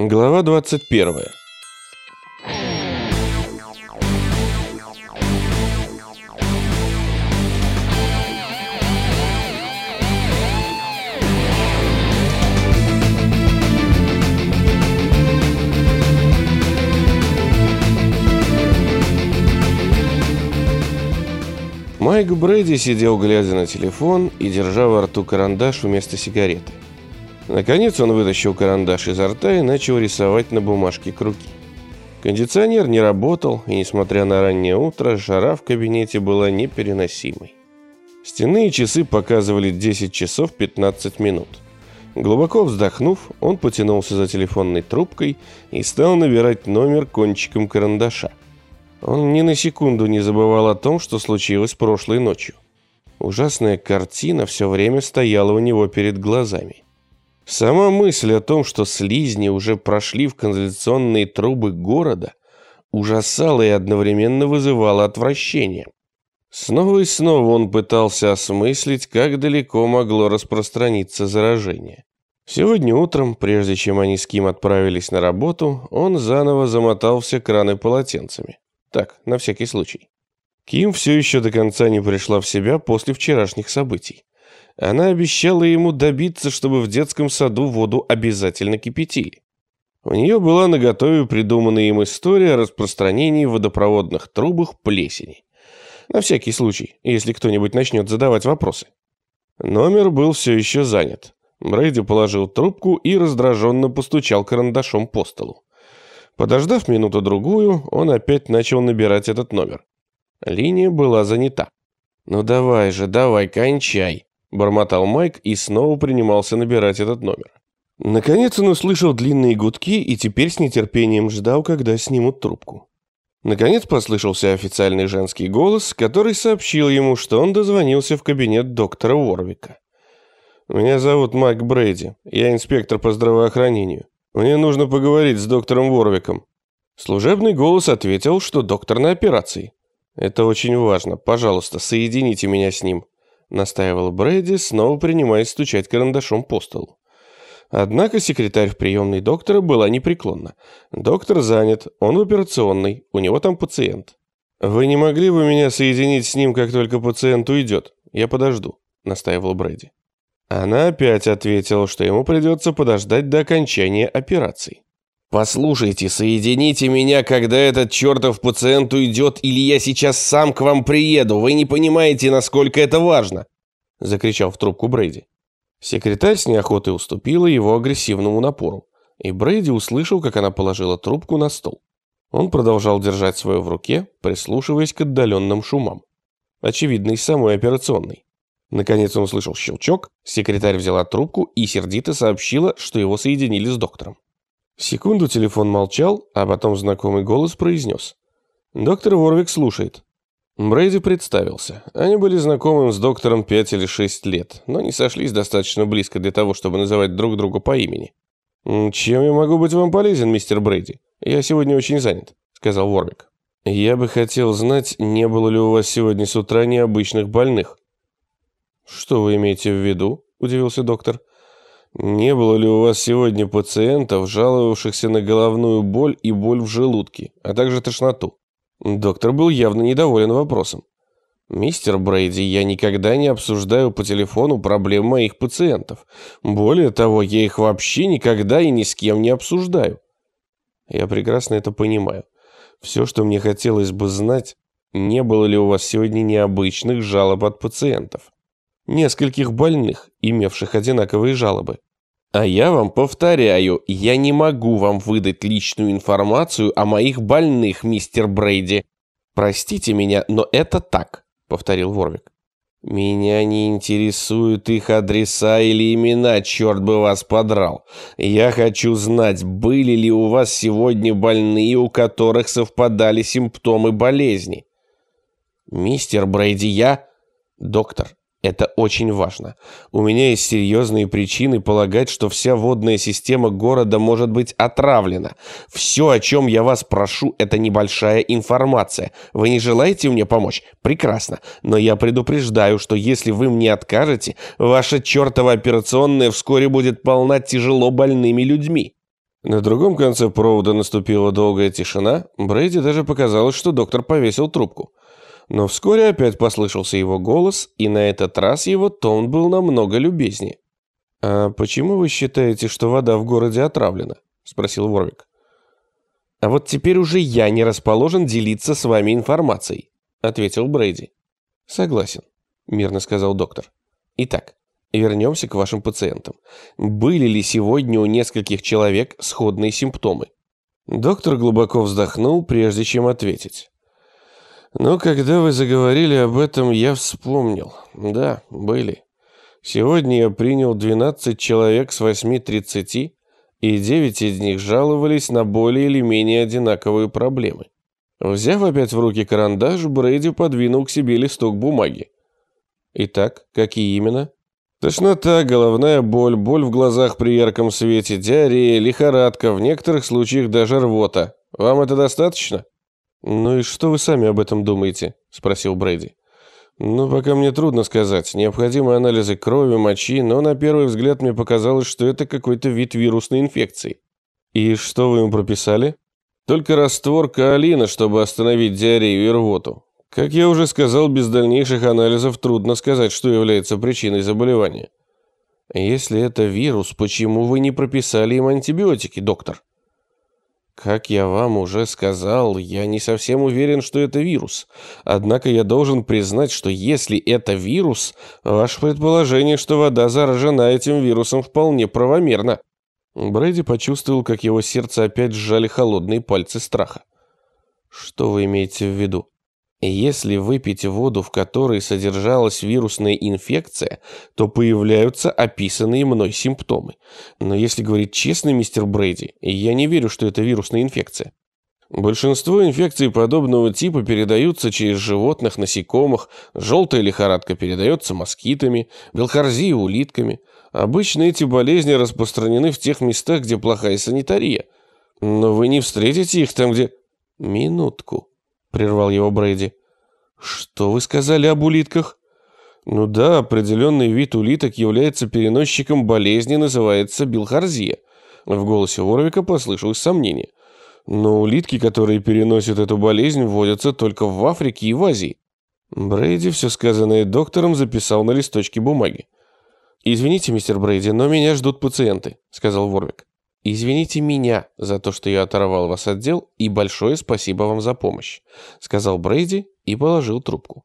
Глава 21. Майк Брэди сидел, глядя на телефон и держа во рту карандаш вместо сигареты. Наконец он вытащил карандаш изо рта и начал рисовать на бумажке круги. Кондиционер не работал, и, несмотря на раннее утро, жара в кабинете была непереносимой. Стенные часы показывали 10 часов 15 минут. Глубоко вздохнув, он потянулся за телефонной трубкой и стал набирать номер кончиком карандаша. Он ни на секунду не забывал о том, что случилось прошлой ночью. Ужасная картина все время стояла у него перед глазами. Сама мысль о том, что слизни уже прошли в канализационные трубы города, ужасала и одновременно вызывала отвращение. Снова и снова он пытался осмыслить, как далеко могло распространиться заражение. Сегодня утром, прежде чем они с Ким отправились на работу, он заново замотал все краны полотенцами. Так, на всякий случай. Ким все еще до конца не пришла в себя после вчерашних событий. Она обещала ему добиться, чтобы в детском саду воду обязательно кипятили. У нее была наготове придуманная им история о распространении в водопроводных трубах плесени. На всякий случай, если кто-нибудь начнет задавать вопросы. Номер был все еще занят. Брейди положил трубку и раздраженно постучал карандашом по столу. Подождав минуту-другую, он опять начал набирать этот номер. Линия была занята. «Ну давай же, давай, кончай», Бормотал Майк и снова принимался набирать этот номер. Наконец он услышал длинные гудки и теперь с нетерпением ждал, когда снимут трубку. Наконец послышался официальный женский голос, который сообщил ему, что он дозвонился в кабинет доктора Уорвика. «Меня зовут Майк Брейди. Я инспектор по здравоохранению. Мне нужно поговорить с доктором Уорвиком». Служебный голос ответил, что доктор на операции. «Это очень важно. Пожалуйста, соедините меня с ним» настаивал Брэди, снова принимаясь стучать карандашом по столу. Однако секретарь в приемной доктора была непреклонна. Доктор занят, он в операционной, у него там пациент. «Вы не могли бы меня соединить с ним, как только пациент уйдет? Я подожду», — настаивал Брэди. Она опять ответила, что ему придется подождать до окончания операции. «Послушайте, соедините меня, когда этот чертов пациент уйдет, или я сейчас сам к вам приеду. Вы не понимаете, насколько это важно!» Закричал в трубку Брейди. Секретарь с неохотой уступила его агрессивному напору, и Брейди услышал, как она положила трубку на стол. Он продолжал держать свою в руке, прислушиваясь к отдаленным шумам. Очевидно, из самой операционной. Наконец он услышал щелчок, секретарь взяла трубку и сердито сообщила, что его соединили с доктором. Секунду телефон молчал, а потом знакомый голос произнес. «Доктор Ворвик слушает». Брейди представился. Они были знакомы с доктором пять или шесть лет, но не сошлись достаточно близко для того, чтобы называть друг друга по имени. «Чем я могу быть вам полезен, мистер Брейди? Я сегодня очень занят», — сказал Ворвик. «Я бы хотел знать, не было ли у вас сегодня с утра необычных больных». «Что вы имеете в виду?» — удивился доктор. Не было ли у вас сегодня пациентов, жаловавшихся на головную боль и боль в желудке, а также тошноту? Доктор был явно недоволен вопросом. «Мистер Брейди, я никогда не обсуждаю по телефону проблем моих пациентов. Более того, я их вообще никогда и ни с кем не обсуждаю». Я прекрасно это понимаю. Все, что мне хотелось бы знать, не было ли у вас сегодня необычных жалоб от пациентов нескольких больных, имевших одинаковые жалобы. А я вам повторяю, я не могу вам выдать личную информацию о моих больных, мистер Брейди. Простите меня, но это так, повторил Ворвик. Меня не интересуют их адреса или имена, черт бы вас подрал. Я хочу знать, были ли у вас сегодня больные, у которых совпадали симптомы болезни. Мистер Брейди, я... Доктор, это очень важно. У меня есть серьезные причины полагать, что вся водная система города может быть отравлена. Все, о чем я вас прошу, это небольшая информация. Вы не желаете мне помочь? Прекрасно. Но я предупреждаю, что если вы мне откажете, ваша чертова операционная вскоре будет полна тяжело больными людьми. На другом конце провода наступила долгая тишина, Брейди даже показалось, что доктор повесил трубку. Но вскоре опять послышался его голос, и на этот раз его тон был намного любезнее. «А почему вы считаете, что вода в городе отравлена?» – спросил Ворвик. «А вот теперь уже я не расположен делиться с вами информацией», – ответил Брейди. «Согласен», – мирно сказал доктор. «Итак, вернемся к вашим пациентам. Были ли сегодня у нескольких человек сходные симптомы?» Доктор глубоко вздохнул, прежде чем ответить. Но когда вы заговорили об этом, я вспомнил. Да, были. Сегодня я принял 12 человек с 8.30, и 9 из них жаловались на более или менее одинаковые проблемы. Взяв опять в руки карандаш, Брейди подвинул к себе листок бумаги. Итак, какие именно? Тошнота, головная боль, боль в глазах при ярком свете, диарея, лихорадка, в некоторых случаях даже рвота. Вам это достаточно? «Ну и что вы сами об этом думаете?» – спросил Брейди. «Ну, пока мне трудно сказать. Необходимы анализы крови, мочи, но на первый взгляд мне показалось, что это какой-то вид вирусной инфекции». «И что вы ему прописали?» «Только раствор каолина, чтобы остановить диарею и рвоту. Как я уже сказал, без дальнейших анализов трудно сказать, что является причиной заболевания». «Если это вирус, почему вы не прописали им антибиотики, доктор?» Как я вам уже сказал, я не совсем уверен, что это вирус. Однако я должен признать, что если это вирус, ваше предположение, что вода заражена этим вирусом, вполне правомерно. Брэди почувствовал, как его сердце опять сжали холодные пальцы страха. Что вы имеете в виду? Если выпить воду, в которой содержалась вирусная инфекция, то появляются описанные мной симптомы. Но если говорить честно, мистер Брейди, я не верю, что это вирусная инфекция. Большинство инфекций подобного типа передаются через животных, насекомых, желтая лихорадка передается москитами, белхорзия – улитками. Обычно эти болезни распространены в тех местах, где плохая санитария. Но вы не встретите их там, где... Минутку. — прервал его Брейди. «Что вы сказали об улитках?» «Ну да, определенный вид улиток является переносчиком болезни, называется билхарзия». В голосе Воровика послышалось сомнение. «Но улитки, которые переносят эту болезнь, водятся только в Африке и в Азии». Брейди все сказанное доктором записал на листочке бумаги. «Извините, мистер Брейди, но меня ждут пациенты», — сказал Ворвик. «Извините меня за то, что я оторвал вас от дел, и большое спасибо вам за помощь», — сказал Брейди и положил трубку.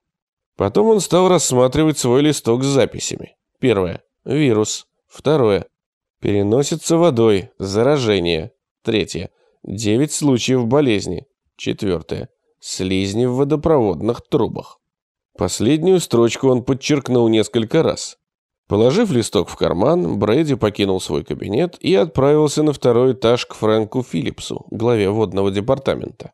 Потом он стал рассматривать свой листок с записями. Первое. Вирус. Второе. Переносится водой. Заражение. Третье. Девять случаев болезни. Четвертое. Слизни в водопроводных трубах. Последнюю строчку он подчеркнул несколько раз. Положив листок в карман, Брэди покинул свой кабинет и отправился на второй этаж к Фрэнку Филлипсу, главе водного департамента.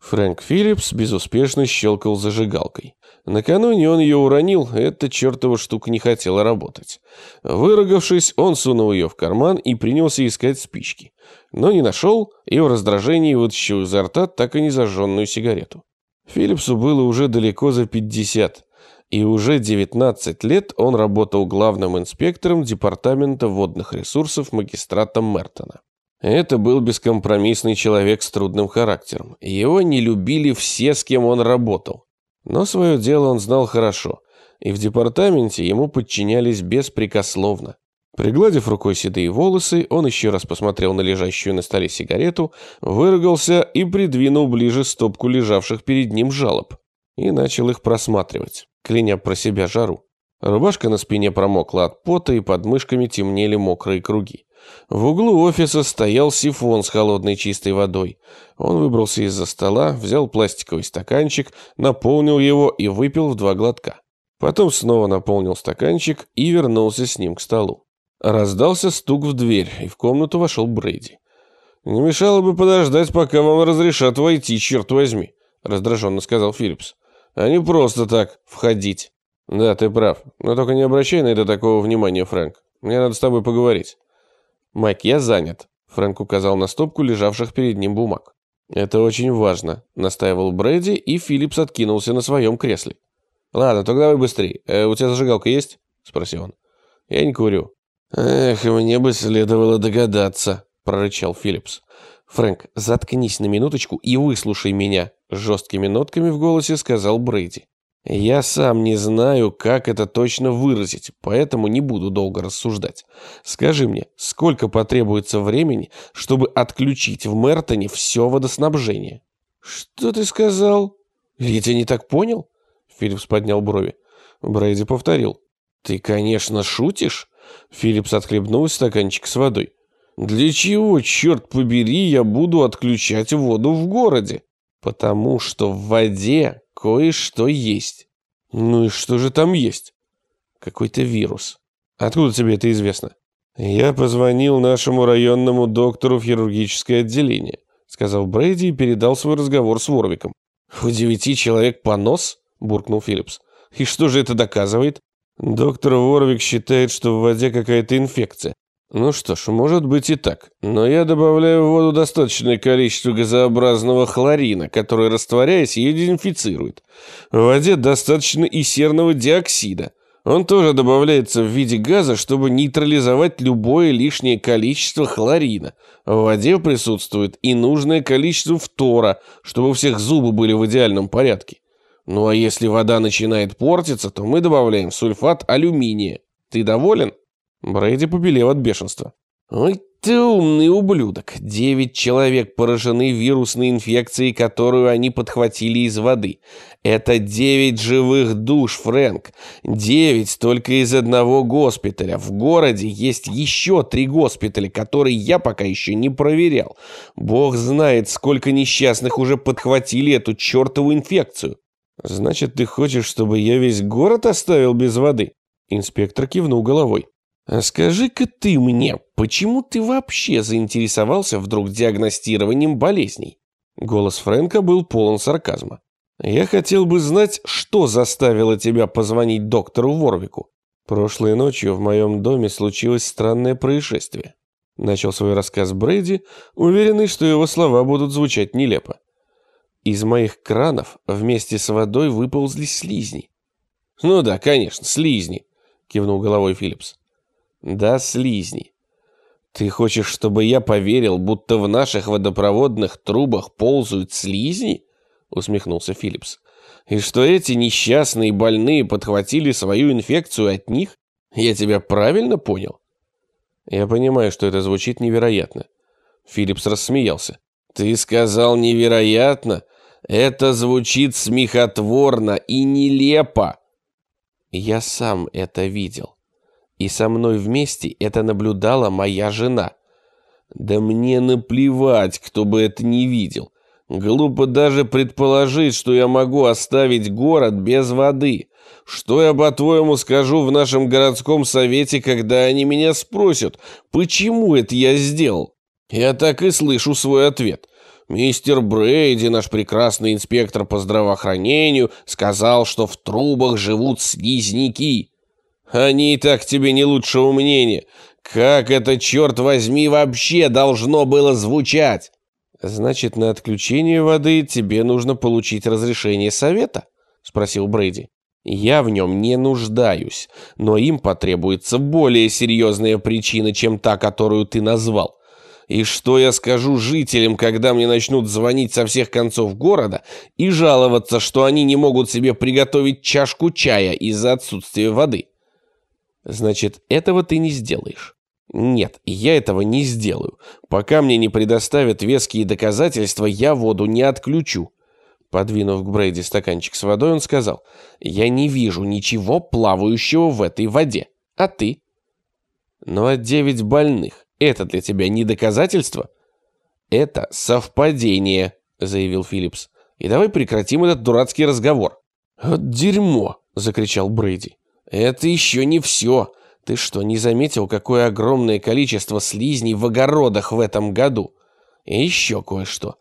Фрэнк Филлипс безуспешно щелкал зажигалкой. Накануне он ее уронил, эта чертова штука не хотела работать. Выругавшись, он сунул ее в карман и принялся искать спички. Но не нашел и в раздражении вытащил изо рта так и не зажженную сигарету. Филлипсу было уже далеко за пятьдесят и уже 19 лет он работал главным инспектором Департамента водных ресурсов магистрата Мертона. Это был бескомпромиссный человек с трудным характером. Его не любили все, с кем он работал. Но свое дело он знал хорошо, и в департаменте ему подчинялись беспрекословно. Пригладив рукой седые волосы, он еще раз посмотрел на лежащую на столе сигарету, выругался и придвинул ближе стопку лежавших перед ним жалоб и начал их просматривать кляня про себя жару. Рубашка на спине промокла от пота, и под мышками темнели мокрые круги. В углу офиса стоял сифон с холодной чистой водой. Он выбрался из-за стола, взял пластиковый стаканчик, наполнил его и выпил в два глотка. Потом снова наполнил стаканчик и вернулся с ним к столу. Раздался стук в дверь, и в комнату вошел Брейди. «Не мешало бы подождать, пока вам разрешат войти, черт возьми», — раздраженно сказал Филлипс а не просто так входить. Да, ты прав. Но только не обращай на это такого внимания, Фрэнк. Мне надо с тобой поговорить. Майк, я занят. Фрэнк указал на стопку лежавших перед ним бумаг. Это очень важно, настаивал Брэди, и Филлипс откинулся на своем кресле. Ладно, тогда давай быстрее. Э, у тебя зажигалка есть? Спросил он. Я не курю. Эх, мне бы следовало догадаться, — прорычал Филлипс. «Фрэнк, заткнись на минуточку и выслушай меня», — жесткими нотками в голосе сказал Брейди. «Я сам не знаю, как это точно выразить, поэтому не буду долго рассуждать. Скажи мне, сколько потребуется времени, чтобы отключить в Мертоне все водоснабжение?» «Что ты сказал?» «Я не так понял?» Филлипс поднял брови. Брейди повторил. «Ты, конечно, шутишь?» Филлипс отхлебнул стаканчик с водой. «Для чего, черт побери, я буду отключать воду в городе?» «Потому что в воде кое-что есть». «Ну и что же там есть?» «Какой-то вирус». «Откуда тебе это известно?» «Я позвонил нашему районному доктору в хирургическое отделение», сказал Брейди и передал свой разговор с Ворвиком. «У девяти человек понос?» буркнул Филлипс. «И что же это доказывает?» «Доктор Ворвик считает, что в воде какая-то инфекция. Ну что ж, может быть и так. Но я добавляю в воду достаточное количество газообразного хлорина, который, растворяясь, ее дезинфицирует. В воде достаточно и серного диоксида. Он тоже добавляется в виде газа, чтобы нейтрализовать любое лишнее количество хлорина. В воде присутствует и нужное количество фтора, чтобы у всех зубы были в идеальном порядке. Ну а если вода начинает портиться, то мы добавляем сульфат алюминия. Ты доволен? Брейди побелел от бешенства. Ой, ты умный ублюдок. Девять человек поражены вирусной инфекцией, которую они подхватили из воды. Это девять живых душ, Фрэнк. Девять только из одного госпиталя. В городе есть еще три госпиталя, которые я пока еще не проверял. Бог знает, сколько несчастных уже подхватили эту чертову инфекцию. «Значит, ты хочешь, чтобы я весь город оставил без воды?» Инспектор кивнул головой. «А скажи-ка ты мне, почему ты вообще заинтересовался вдруг диагностированием болезней?» Голос Фрэнка был полон сарказма. «Я хотел бы знать, что заставило тебя позвонить доктору Ворвику. Прошлой ночью в моем доме случилось странное происшествие». Начал свой рассказ Брейди, уверенный, что его слова будут звучать нелепо. Из моих кранов вместе с водой выползли слизни. «Ну да, конечно, слизни», — кивнул головой Филлипс. «Да, слизни. Ты хочешь, чтобы я поверил, будто в наших водопроводных трубах ползают слизни?» — усмехнулся Филлипс. «И что эти несчастные больные подхватили свою инфекцию от них? Я тебя правильно понял?» «Я понимаю, что это звучит невероятно». Филлипс рассмеялся. «Ты сказал невероятно? Это звучит смехотворно и нелепо. Я сам это видел. И со мной вместе это наблюдала моя жена. Да мне наплевать, кто бы это не видел. Глупо даже предположить, что я могу оставить город без воды. Что я, по-твоему, скажу в нашем городском совете, когда они меня спросят, почему это я сделал? Я так и слышу свой ответ. Мистер Брейди, наш прекрасный инспектор по здравоохранению, сказал, что в трубах живут слизняки. Они и так тебе не лучшего мнения. Как это, черт возьми, вообще должно было звучать? Значит, на отключение воды тебе нужно получить разрешение совета? Спросил Брейди. Я в нем не нуждаюсь, но им потребуется более серьезная причина, чем та, которую ты назвал. И что я скажу жителям, когда мне начнут звонить со всех концов города и жаловаться, что они не могут себе приготовить чашку чая из-за отсутствия воды? Значит, этого ты не сделаешь. Нет, я этого не сделаю. Пока мне не предоставят веские доказательства, я воду не отключу. Подвинув к Брейди стаканчик с водой, он сказал, «Я не вижу ничего плавающего в этой воде. А ты?» «Ну, а девять больных. Это для тебя не доказательство? Это совпадение, заявил Филлипс. И давай прекратим этот дурацкий разговор. Вот дерьмо, закричал Брейди. Это еще не все. Ты что, не заметил, какое огромное количество слизней в огородах в этом году? И еще кое-что.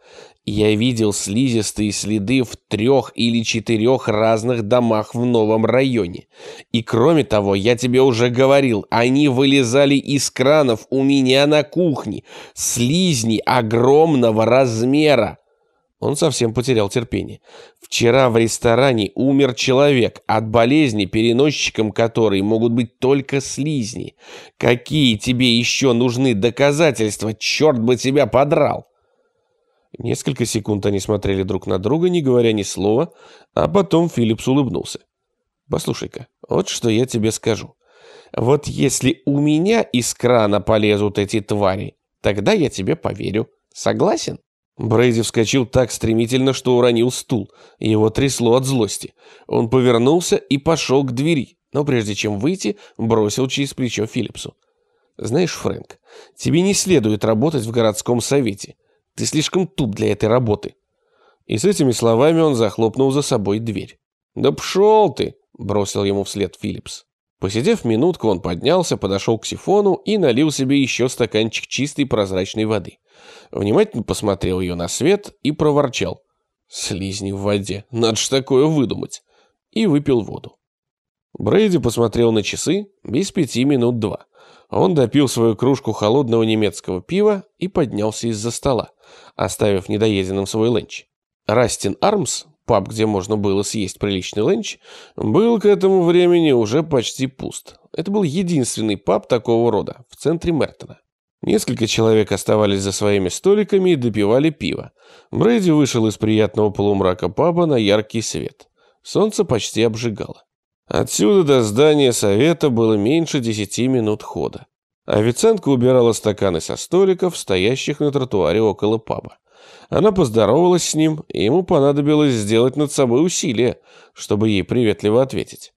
Я видел слизистые следы в трех или четырех разных домах в новом районе. И кроме того, я тебе уже говорил, они вылезали из кранов у меня на кухне. Слизни огромного размера. Он совсем потерял терпение. Вчера в ресторане умер человек от болезни, переносчиком которой могут быть только слизни. Какие тебе еще нужны доказательства? Черт бы тебя подрал! Несколько секунд они смотрели друг на друга, не говоря ни слова, а потом Филлипс улыбнулся. «Послушай-ка, вот что я тебе скажу. Вот если у меня из крана полезут эти твари, тогда я тебе поверю. Согласен?» Брейди вскочил так стремительно, что уронил стул. Его трясло от злости. Он повернулся и пошел к двери, но прежде чем выйти, бросил через плечо Филлипсу. «Знаешь, Фрэнк, тебе не следует работать в городском совете. Ты слишком туп для этой работы». И с этими словами он захлопнул за собой дверь. «Да пшел ты!» – бросил ему вслед Филлипс. Посидев минутку, он поднялся, подошел к сифону и налил себе еще стаканчик чистой прозрачной воды. Внимательно посмотрел ее на свет и проворчал. «Слизни в воде, надо ж такое выдумать!» И выпил воду. Брейди посмотрел на часы без пяти минут два. Он допил свою кружку холодного немецкого пива и поднялся из-за стола, оставив недоеденным свой ленч. Растин Армс, паб, где можно было съесть приличный ленч, был к этому времени уже почти пуст. Это был единственный паб такого рода в центре Мертона. Несколько человек оставались за своими столиками и допивали пиво. Брэди вышел из приятного полумрака паба на яркий свет. Солнце почти обжигало. Отсюда до здания совета было меньше десяти минут хода. Официантка убирала стаканы со столиков, стоящих на тротуаре около паба. Она поздоровалась с ним, и ему понадобилось сделать над собой усилие, чтобы ей приветливо ответить.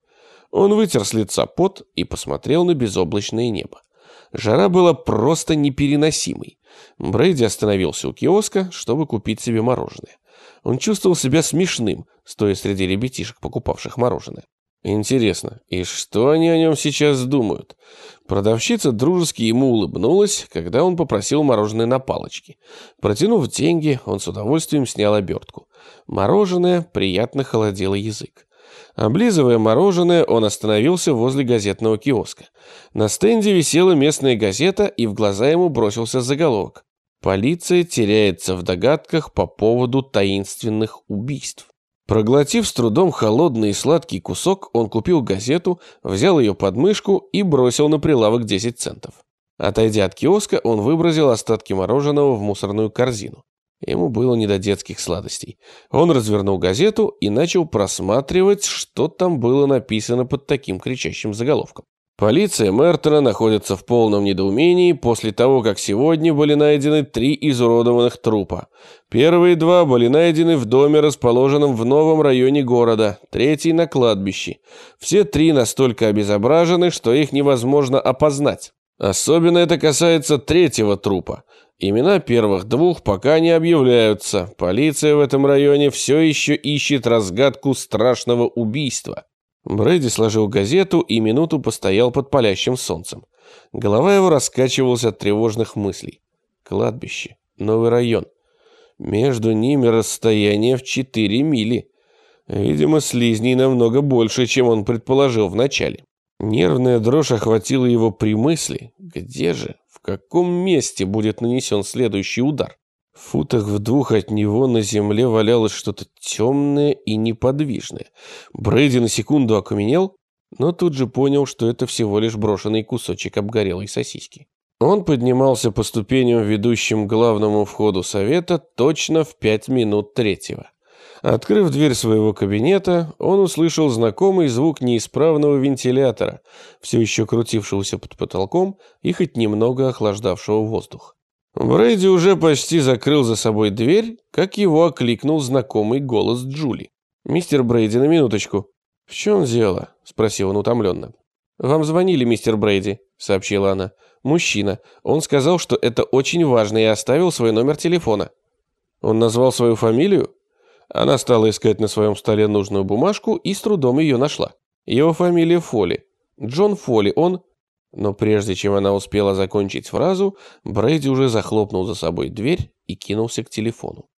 Он вытер с лица пот и посмотрел на безоблачное небо. Жара была просто непереносимой. Брейди остановился у киоска, чтобы купить себе мороженое. Он чувствовал себя смешным, стоя среди ребятишек, покупавших мороженое. Интересно, и что они о нем сейчас думают? Продавщица дружески ему улыбнулась, когда он попросил мороженое на палочке. Протянув деньги, он с удовольствием снял обертку. Мороженое приятно холодило язык. Облизывая мороженое, он остановился возле газетного киоска. На стенде висела местная газета, и в глаза ему бросился заголовок. «Полиция теряется в догадках по поводу таинственных убийств». Проглотив с трудом холодный и сладкий кусок, он купил газету, взял ее под мышку и бросил на прилавок 10 центов. Отойдя от киоска, он выбросил остатки мороженого в мусорную корзину. Ему было не до детских сладостей. Он развернул газету и начал просматривать, что там было написано под таким кричащим заголовком. Полиция Мертона находится в полном недоумении после того, как сегодня были найдены три изуродованных трупа. Первые два были найдены в доме, расположенном в новом районе города, третий на кладбище. Все три настолько обезображены, что их невозможно опознать. Особенно это касается третьего трупа. Имена первых двух пока не объявляются. Полиция в этом районе все еще ищет разгадку страшного убийства. Брэди сложил газету и минуту постоял под палящим солнцем. Голова его раскачивалась от тревожных мыслей. Кладбище, новый район. Между ними расстояние в четыре мили. Видимо, слизней намного больше, чем он предположил вначале. Нервная дрожь охватила его при мысли, где же, в каком месте будет нанесен следующий удар. В футах в двух от него на земле валялось что-то темное и неподвижное. Брейди на секунду окаменел, но тут же понял, что это всего лишь брошенный кусочек обгорелой сосиски. Он поднимался по ступеням, ведущим к главному входу совета, точно в пять минут третьего. Открыв дверь своего кабинета, он услышал знакомый звук неисправного вентилятора, все еще крутившегося под потолком и хоть немного охлаждавшего воздух. Брейди уже почти закрыл за собой дверь, как его окликнул знакомый голос Джули. «Мистер Брейди, на минуточку». «В чем дело?» – спросил он утомленно. «Вам звонили, мистер Брейди», – сообщила она. «Мужчина. Он сказал, что это очень важно и оставил свой номер телефона». «Он назвал свою фамилию?» Она стала искать на своем столе нужную бумажку и с трудом ее нашла. Его фамилия Фоли. Джон Фоли, он... Но прежде чем она успела закончить фразу, Брейди уже захлопнул за собой дверь и кинулся к телефону.